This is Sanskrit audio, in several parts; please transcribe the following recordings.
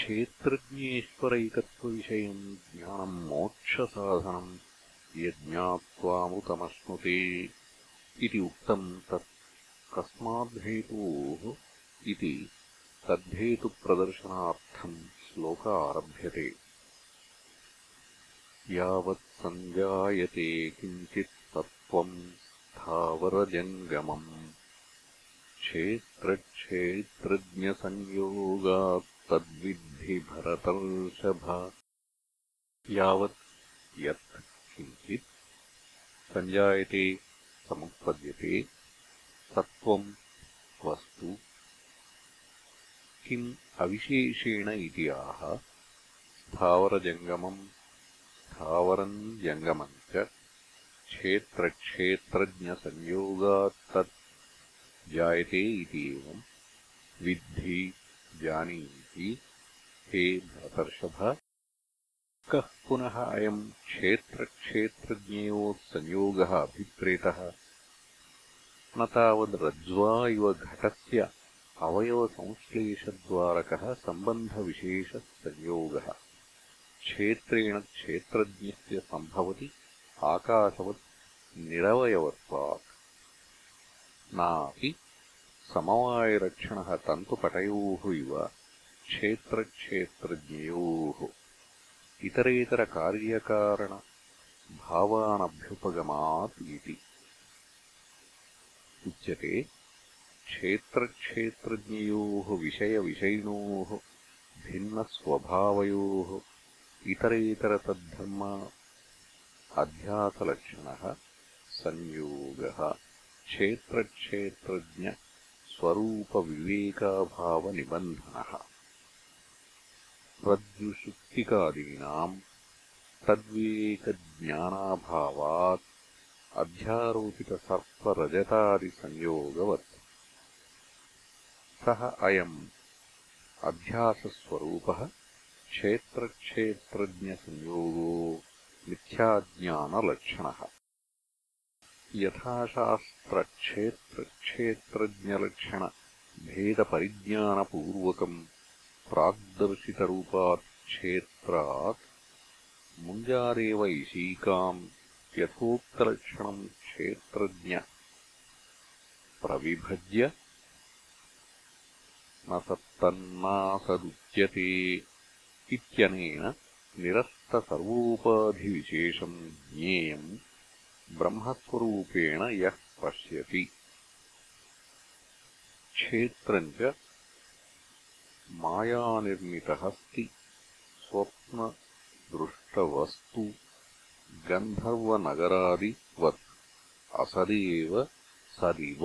क्षेत्रज्ञेश्वरैकत्वविषयम् ज्ञानम् मोक्षसाधनम् यज्ञात्वामृतमश्नुते इति उक्तम् तत् कस्माद्धेतोः इति तद्धेतुप्रदर्शनार्थम् श्लोक आरभ्यते यावत् सञ्जायते किञ्चित् सत्त्वम् स्थावरजङ्गमम् क्षेत्रक्षेत्रज्ञसंयोगात्तद्विद्धि भरतर्षभ। यावत् यत् किञ्चित् सञ्जायते समुत्पद्यते। सत्त्वम् वस्तु। किम् अविशेषेण इति आह स्थावरजङ्गमम् स्थावरम् जङ्गमम् च क्षेत्रक्षेत्रज्ञसंयोगात् तत् जायते इति एवम् विद्धि हे भरतर्षभ कः पुनः अयम् क्षेत्रक्षेत्रज्ञयोः संयोगः अभिप्रेतः? न तावद्रज्ज्वा इव घटस्य अवयवसंश्लेषद्वारकः सम्बन्धविशेषः संयोगः क्षेत्रेण क्षेत्रज्ञस्य सम्भवति आकाशवत् निरवयवत्वात्। नापि समवायरक्षणः तन्तुपटयोः इव क्षेत्रक्षेत्रज्ञयोः इतरेतरकार्यकारणभावानभ्युपगमात् इति उच्यते क्षेत्रक्षेत्रज्ञयोः विषयविषयिणोः भिन्नस्वभावयोः इतरेतरतद्धर्म अध्यासलक्षणः संयोगः क्षेत्रक्षेत्रज्ञस्वरूपविवेकाभावनिबन्धनः रज्जुषुप्तिकादीनाम् तद्विवेकज्ञानाभावात् अध्यारोपितसर्परजतादिसंयोगवत् सः अयम् अध्यासस्वरूपः क्षेत्रक्षेत्रज्ञसंयोगो मिथ्याज्ञानलक्षणः। यथाशास्त्रक्षेत्रक्षेत्रज्ञलक्षणभेदपरिज्ञानपूर्वकम् प्राग्दर्शितरूपात् क्षेत्रात् मुञ्जादेव ईशीकाम् यथोक्तलक्षणम् क्षेत्रज्ञ। प्रविभज्य न तत्तन्नासदुच्यते इत्यनेन निरस्तसर्वोपाधिविशेषम् ज्ञेयम् ब्रह्मस्वरूपेण यः पश्यति। क्षेत्रम् च मायानिर्मितहस्ति स्वप्नदृष्टवस्तु गन्धर्वनगरादिवत् असदेव सदिव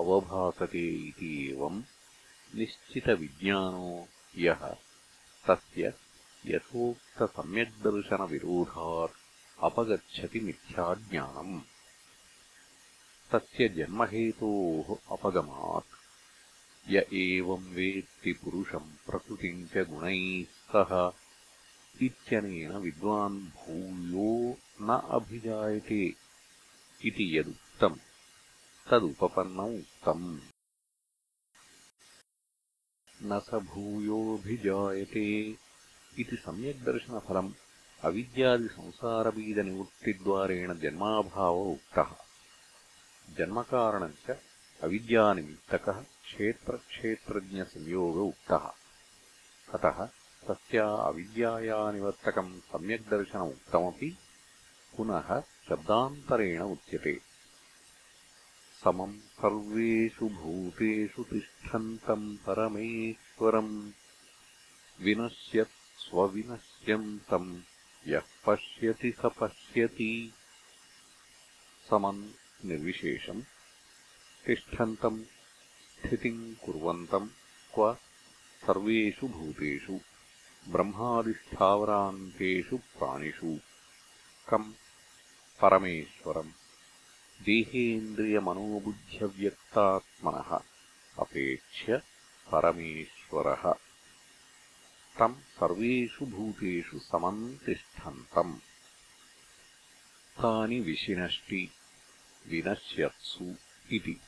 अवभासते इति एवम् निश्चितविज्ञानो यः तस्य यथोक्तसम्यग्दर्शनविरोधात् अपगच्छति मिथ्याज्ञानम् तस्य जन्महेतोः अपगमात् य एवम् वेत्ति पुरुषम् प्रकृतिम् च गुणैः सह। इत्यनेन विद्वान् भूयो न अभिजायते इति यदुक्तम्। तदुपपन्नम् उक्तम्। न स भूयोऽभिजायते इति सम्यग्दर्शनफलम् अविद्यादिसंसारबीजनिवृत्तिद्वारेण जन्माभाव उक्तः जन्मकारणम् च अविद्यानिमित्तकः क्षेत्रक्षेत्रज्ञसंयोग उक्तः अतः तस्या अविद्यायानिवर्तकम् सम्यग्दर्शनमुक्तमपि पुनः शब्दान्तरेण उच्यते। समम् सर्वेषु भूतेषु तिष्ठन्तम् परमेश्वरम् विनश्यत् स्वविनश्यन्तम् यः पश्यति स पश्यति। समम् निर्विशेषम् तिष्ठन्तम् स्थितिम् कुर्वन्तम् क्व सर्वेषु भूतेषु ब्रह्मादिस्थावरान्तेषु प्राणिषु। कम् परमेश्वरम् देहेन्द्रियमनोबुद्ध्यव्यक्तात्मनः अपेक्ष्य परमेश्वरः। तम् सर्वेषु भूतेषु समम् तिष्ठन्तम् तानि विशिनष्टि विनश्यत्सु इति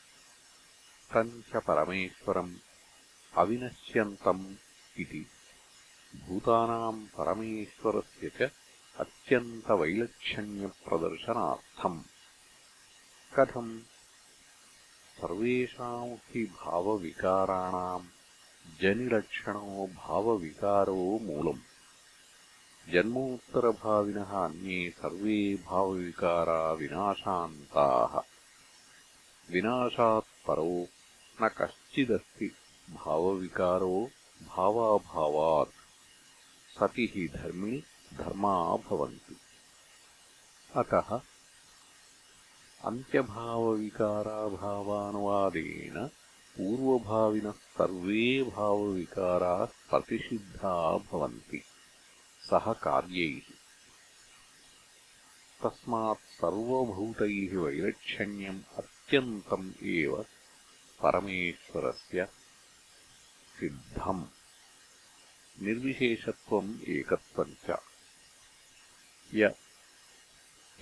तम् च परमेश्वरम् अविनश्यन्तम् इति। भूतानाम् परमेश्वरस्य च अत्यन्तवैलक्षण्यप्रदर्शनार्थम्। कथम्? सर्वेषाम् हि भावविकाराणाम् जनिलक्षणो भावविकारो मूलम्। जन्मोत्तरभाविनः अन्ये सर्वे भावविकारा विनाशान्ताः। विनाशात् परो न कश्चिदस्ति भावविकारो भावाभावात्। सति हि धर्मिणि धर्मा भवन्ति। अतः अन्त्यभावविकाराभावानुवादेन पूर्वभाविनः सर्वे भावविकाराः प्रतिषिद्धा भवन्ति सह कार्यैः। तस्मात् सर्वभूतैः वैलक्षण्यम् अत्यन्तम् एव परमेश्वरस्य सिद्धम्। निर्विशेषत्वम् एकत्वम् च य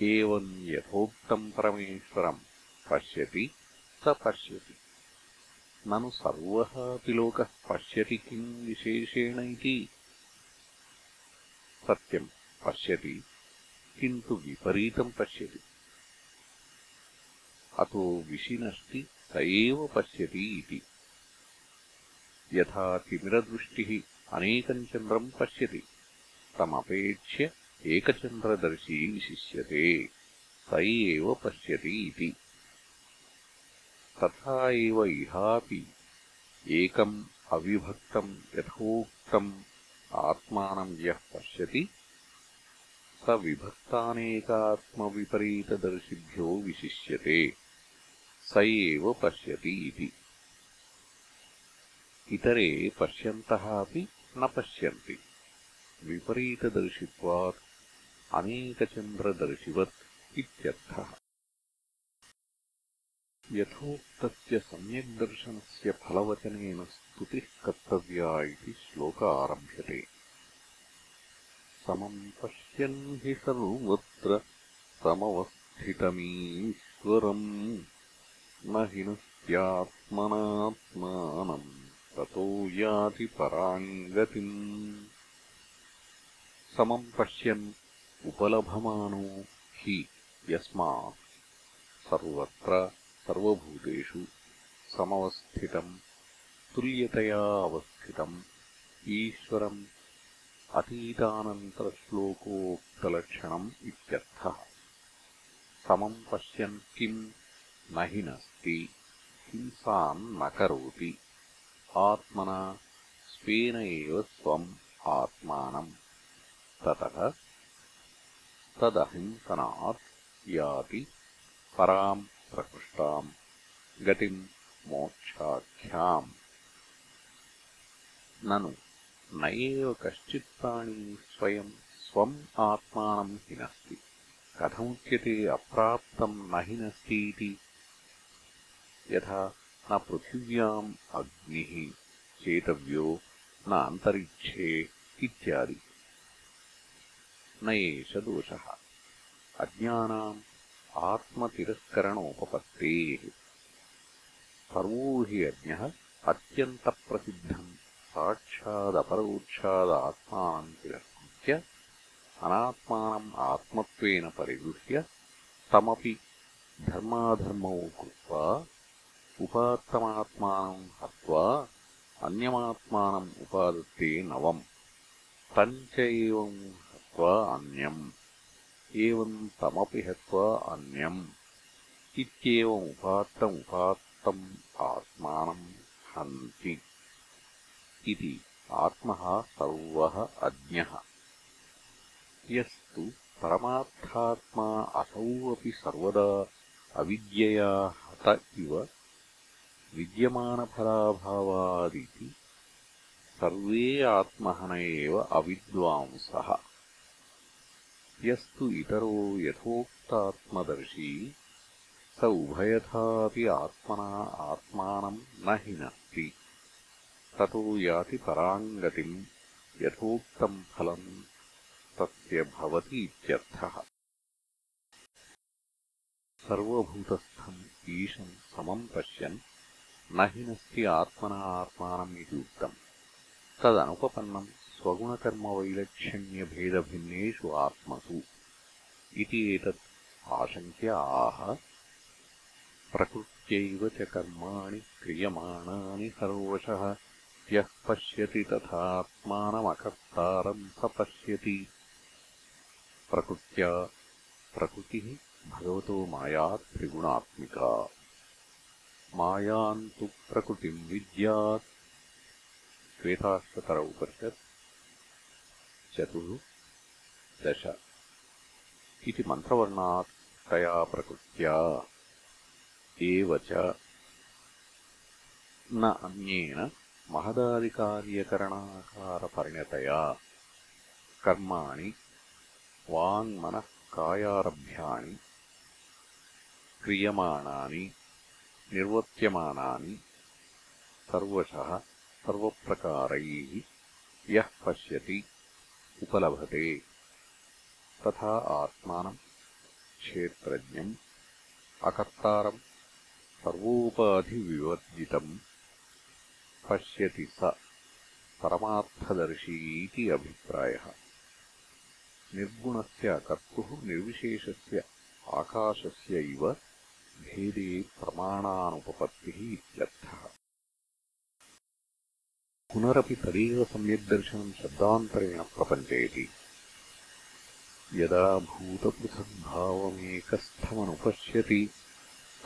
एवम् यथोक्तम् परमेश्वरम् पश्यति स पश्यति। ननु सर्वः अपि लोकः पश्यति किम् विशेषेण इति। सत्यम् पश्यति किन्तु विपरीतम् पश्यति। अतो विशिनष्टि स एव पश्यति इति। यथा तिमिरदृष्टिः अनेकम् चन्द्रम् पश्यति। तमपेक्ष्य एकचन्द्रदर्शी विशिष्यते स एव पश्यति इति। तथा एव इहापि एकम् अविभक्तम् यथोक्तम् आत्मानम् यः पश्यति स विभक्तानेकात्मविपरीतदर्शिभ्यो विशिष्यते स एव पश्यति इति। इतरे पश्यन्तः अपि न पश्यन्ति। विपरीतदर्शित्वात् अनेकचन्द्रदर्शिवत् इत्यर्थः। यथोक्तस्य सम्यग्दर्शनस्य फलवचनेन स्तुतिः कर्तव्या इति श्लोक आरभ्यते। समम् पश्यन् हि सर्वत्र समवस्थितमीश्वरम् न हि नस्त्यात्मनात्मानम् ततो याति पराम् गतिम् समम् पश्यन् उपलभमानो हि यस्मात् सर्वत्र सर्वभूतेषु समवस्थितम् तुल्यतया अवस्थितम् ईश्वरम् अतीतानन्तरश्लोकोक्तलक्षणम् इत्यर्थः। समम् पश्यन् किम् न हि नस्ति हिंसाम् न करोति आत्मना स्वेन एव स्वम् आत्मानम्। ततः तदहिंसनात् याति पराम् प्रकृष्टाम् गतिम् मोक्षाख्याम्। ननु न एव कश्चित् प्राणी स्वयम् स्वम् आत्मानम् हिनस्ति। कथमुच्यते अप्राप्तम् न हिनस्तीति यथा न पृथिव्याम् अग्निः चेतव्यो न अन्तरिक्षे इत्यादि। न एष दोषः। अज्ञानाम् आत्मतिरस्करणोपपत्तेः। सर्वो हि अज्ञः अत्यन्तप्रसिद्धम् साक्षादपरोक्षादात्मानम् तिरस्कृत्य अनात्मानम् आत्मत्वेन परिगृह्य तमपि धर्माधर्मौ कृत्वा उपात्तमात्मानम् हत्वा अन्यमात्मानम् उपादत्ते नवम् तम् च एवम् हत्वा अन्यम् एवम् तमपि हत्वा अन्यम् इत्येवमुपात्तमुपात्तम् आत्मानम् हन्ति इति आत्मः सर्वः अज्ञः यस्तु परमार्थात्मा असौ अपि सर्वदा अविद्यया हत इव विद्यमानफलाभावादिति सर्वे आत्महन एव अविद्वांसः। यस्तु इतरो यथोक्तात्मदर्शी स उभयथापि आत्मना आत्मानम् न हिनस्ति। ततो याति पराम् गतिम् यथोक्तम् फलम् तस्य भवति इत्यर्थः। सर्वभूतस्थम् ईशम् समम् पश्यन् न हि नस्ति आत्मना आत्मानम् इति उक्तम् तदनुपपन्नम् स्वगुणकर्मवैलक्षण्यभेदभिन्नेषु आत्मसु इति एतत् आशङ्क्य आह प्रकृत्यैव च कर्माणि क्रियमाणानि सर्वशः। यः पश्यति तथात्मानमकर्तारम् स पश्यति। प्रकृत्या प्रकृतिः भगवतो माया त्रिगुणात्मिका मायाम् तु प्रकृतिम् विद्यात् श्वेताश्वतर उपनिषत् चतुः दश इति मन्त्रवर्णात् तया प्रकृत्या एव च न अन्येन महदादिकार्यकरणाकारपरिणतया कर्माणि वाङ्मनःकायारभ्याणि क्रियमाणानि निर्वर्त्यमानानि सर्वशः सर्वप्रकारैः यः पश्यति उपलभते। तथा आत्मानम् क्षेत्रज्ञम् अकर्तारम् सर्वोपाधिविवर्जितम्। पश्यति स परमार्थदर्शी इति अभिप्रायः। निर्गुणस्य कर्तुः निर्विशेषस्य आकाशस्य इव भेदे प्रमाणानुपपत्तिः इत्यर्थः। पुनरपि तदेव सम्यग्दर्शनम् शब्दान्तरेण प्रपञ्चयति यदा भूतपृथग्भावमेकस्थमनुपश्यति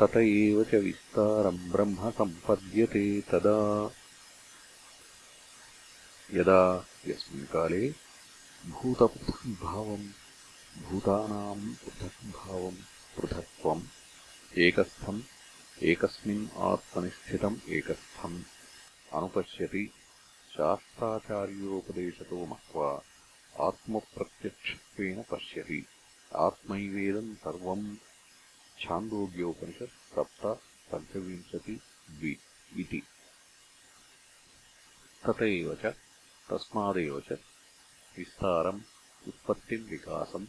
तत एव च विस्तारम् ब्रह्म सम्पद्यते तदा। यदा यस्मिन् काले भूतपृथग्भावम् भूतानाम् पृथग्भावम् पृथक्त्वम् एकस्थम् एकस्मिन् आत्मनिष्ठितम् एकस्थम्। अनुपश्यति शास्त्राचार्योपदेशतो मत्वा आत्मप्रत्यक्षत्वेन पश्यति। आत्मैवेदम् सर्वम् छान्दोग्योपनिषत् सप्त पञ्चविंशति द्वि इति। तत एव च तस्मादेव च विस्तारम् उत्पत्तिम् विकासम्।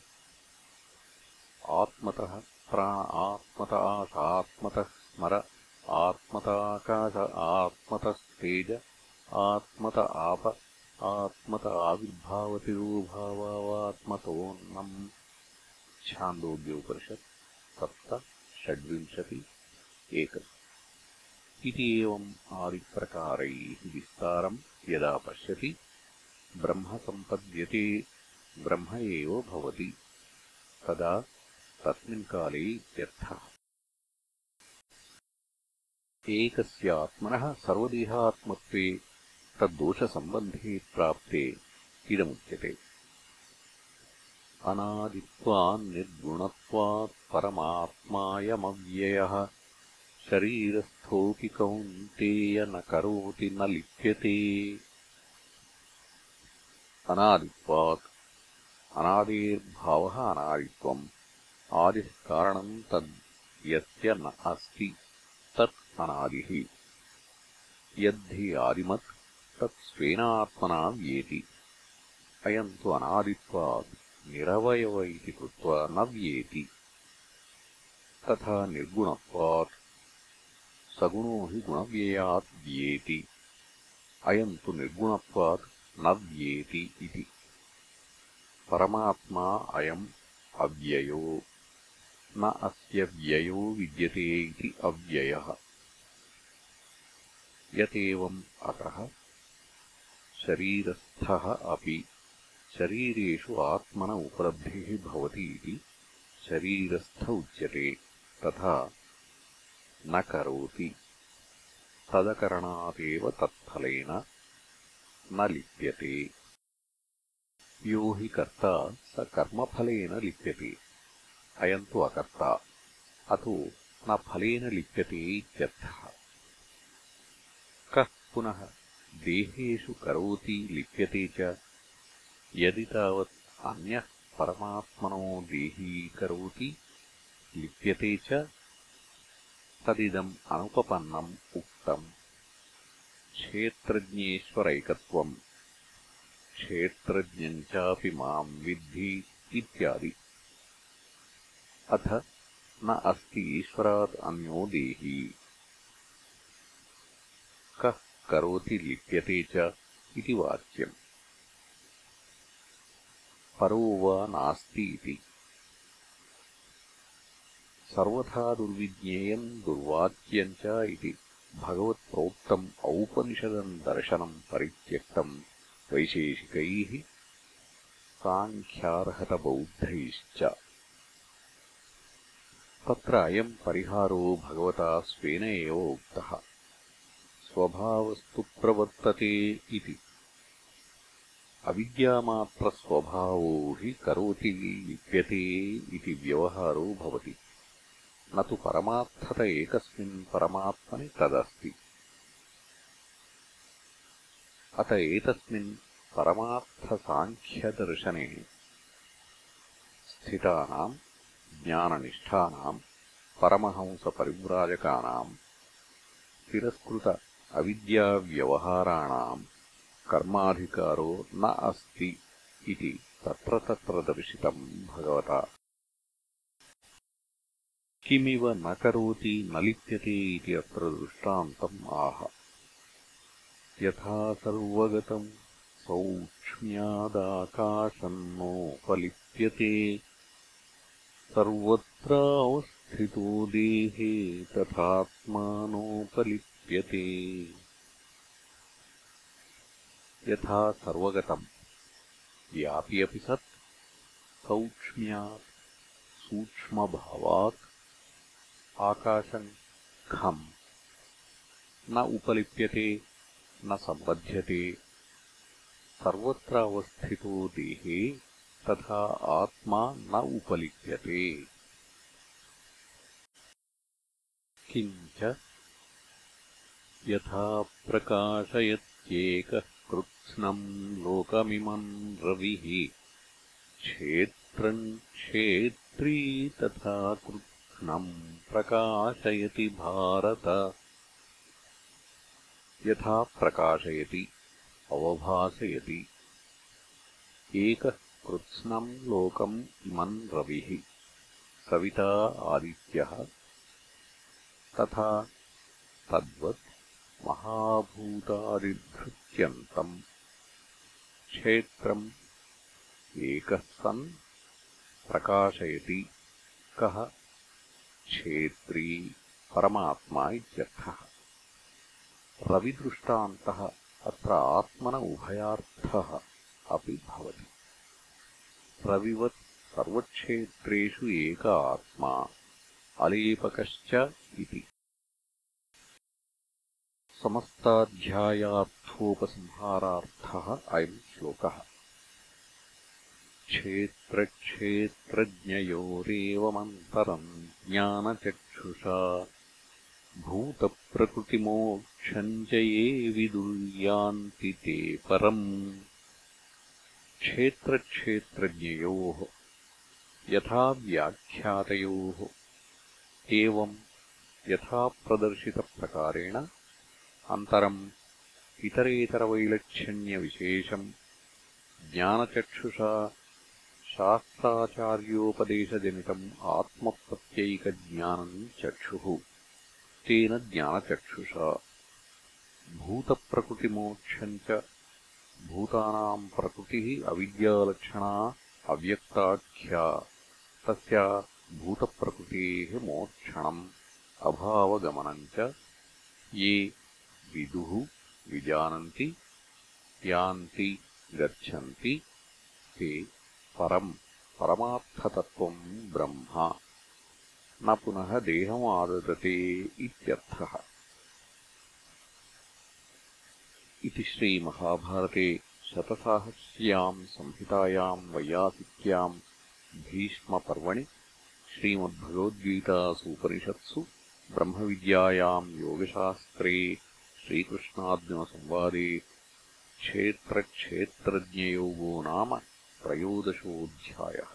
आत्मतः आत्मत आशात्मतः स्मर आत्मताकाश आत्मतस्तेज आत्मत आप आत्मत आविर्भावतिरोभावात्मतोऽन्नम् छान्दोग्योपनिषत् सप्त षड्विंशति एक। इति एवम् आदिप्रकारैः विस्तारम् यदा पश्यति ब्रह्म सम्पद्यते ब्रह्म एव भवति। तदा तस्मिन् काले इत्यर्थः। एकस्यात्मनः सर्वदेहात्मत्वे तद्दोषसम्बन्धे प्राप्ते इदमुच्यते। अनादित्वान्निर्गुणत्वात् परमात्मायमव्ययः। शरीरस्थोऽपि कौन्तेय न करोति न लिप्यते। अनादित्वात् अनादेर्भावः अनादित्वम् आदिः कारणम् तद् यस्य न अस्ति तत् अनादिः। यद्धि आदिमत् तत् स्वेनात्मना व्येति। अयम् तु अनादित्वात् निरवयव इति कृत्वा न व्येति। तथा निर्गुणत्वात् सगुणो हि गुणव्ययात् व्येति। अयम् तु निर्गुणत्वात् न व्येति इति। परमात्मा अयम् अव्ययो न अस्य व्ययो विद्यते इति अव्ययः। यतेवम् अतः शरीरस्थः अपि शरीरेषु आत्मन उपलब्धिः भवति इति शरीरस्थ उच्यते तथा न करोति। तदकरणादेव तत्फलेन न लिप्यते। यो हि कर्ता स कर्मफलेन लिप्यते अयम् तु अकर्ता। अतो न फलेन लिप्यते इत्यर्थः। कः पुनः देहेषु करोति लिप्यते च? यदि तावत् अन्यः परमात्मनो देहीकरोति लिप्यते च? तदिदम् अनुपपन्नम् उक्तम्। क्षेत्रज्ञेश्वरैकत्वम्। क्षेत्रज्ञम् चापि माम् विद्धि इत्यादि अथ न अस्ति ईश्वरात् अन्यो देही। कः करोति लिप्यते च इति वाक्यम् परो वा नास्ति इति। सर्वथा दुर्विज्ञेयम् दुर्वाच्यम् च इति भगवत्प्रोक्तम् औपनिषदम् दर्शनम् परित्यक्तम् वैशेषिकैः साङ्ख्यार्हतबौद्धैश्च तत्र अयम् परिहारो भगवता स्वेन एव उक्तः। स्वभावस्तु प्रवर्तते इति। अविद्यामात्रस्वभावो हि करोति लिप्यते इति व्यवहारो भवति। न तु परमार्थत एकस्मिन् परमात्मनि तदस्ति। अत एतस्मिन् परमार्थसाङ्ख्यदर्शने स्थितानाम् ज्ञाननिष्ठानाम् परमहंसपरिव्राजकानाम् तिरस्कृत अविद्याव्यवहाराणाम् कर्माधिकारो न अस्ति इति तत्र तत्र दर्शितम् भगवता। किमिव न करोति न लिप्यते इति अत्र दृष्टान्तम् आह। यथा सर्वगतम् सौक्ष्म्यादाकाशन्नोपलिप्यते सर्वत्रावस्थितो देहे तथात्मानोपलिप्यते। यथा सर्वगतम्। यापि अपि सत्। सौक्ष्म्यात्, सूक्ष्मभावात्। आकाशम् खम्। न उपलिप्यते, न सम्बध्यते। सर्वत्र अवस्थितो देहे तथा न उपलिप्यते किञ्च यथा प्रकाशयत्येकः कृत्स्नम् लोकमिमम् रविः। क्षेत्रम् क्षेत्री तथा कृत्स्नम् प्रकाशयति भारत। यथा प्रकाशयति अवभासयति। एकः कृत्स्नम् लोकम् इमम् रविः। सविता आदित्यः। तथा तद्वत् महाभूतादिधृत्यन्तम् क्षेत्रम् एकः सन् प्रकाशयति कः? क्षेत्री परमात्मा इत्यर्थः। रविदृष्टान्तः अत्र आत्मन उभयार्थः अपि भवति रविवत् सर्वक्षेत्रेषु एक आत्मा अलेपकश्च इति। समस्ताध्यायार्थोपसंहारार्थः अयम् श्लोकः। क्षेत्रक्षेत्रज्ञयोरेवमन्तरम् ज्ञानचक्षुषा भूतप्रकृतिमोक्षम् च ये विदुर्यान्ति ते परम् क्षेत्रक्षेत्रज्ञयोः यथा व्याख्यातयोः एवम् यथा प्रदर्शितप्रकारेण अन्तरम् इतरेतरवैलक्षण्यविशेषम् ज्ञानचक्षुषा शास्त्राचार्योपदेशजनितम् आत्मप्रत्यैकज्ञानम् चक्षुः तेन ज्ञानचक्षुषा भूतप्रकृतिमोक्षम् च भूतानाम् प्रकृतिः अविद्यालक्षणा अव्यक्ताख्या। तस्या भूतप्रकृतेः मोक्षणम्। अभावगमनम् च ये विदुः विजानन्ति यान्ति गच्छन्ति ते परम् परमार्थतत्त्वम् ब्रह्म। न पुनः देहमाददते इत्यर्थः इति श्रीमहाभारते शतसाहस्र्याम् संहितायाम् वैयासिक्याम् भीष्मपर्वणि श्रीमद्भगवद्गीतासूपनिषत्सु ब्रह्मविद्यायाम् योगशास्त्रे श्रीकृष्णार्जुनसंवादे क्षेत्रक्षेत्रज्ञयोगो नाम त्रयोदशोऽध्यायः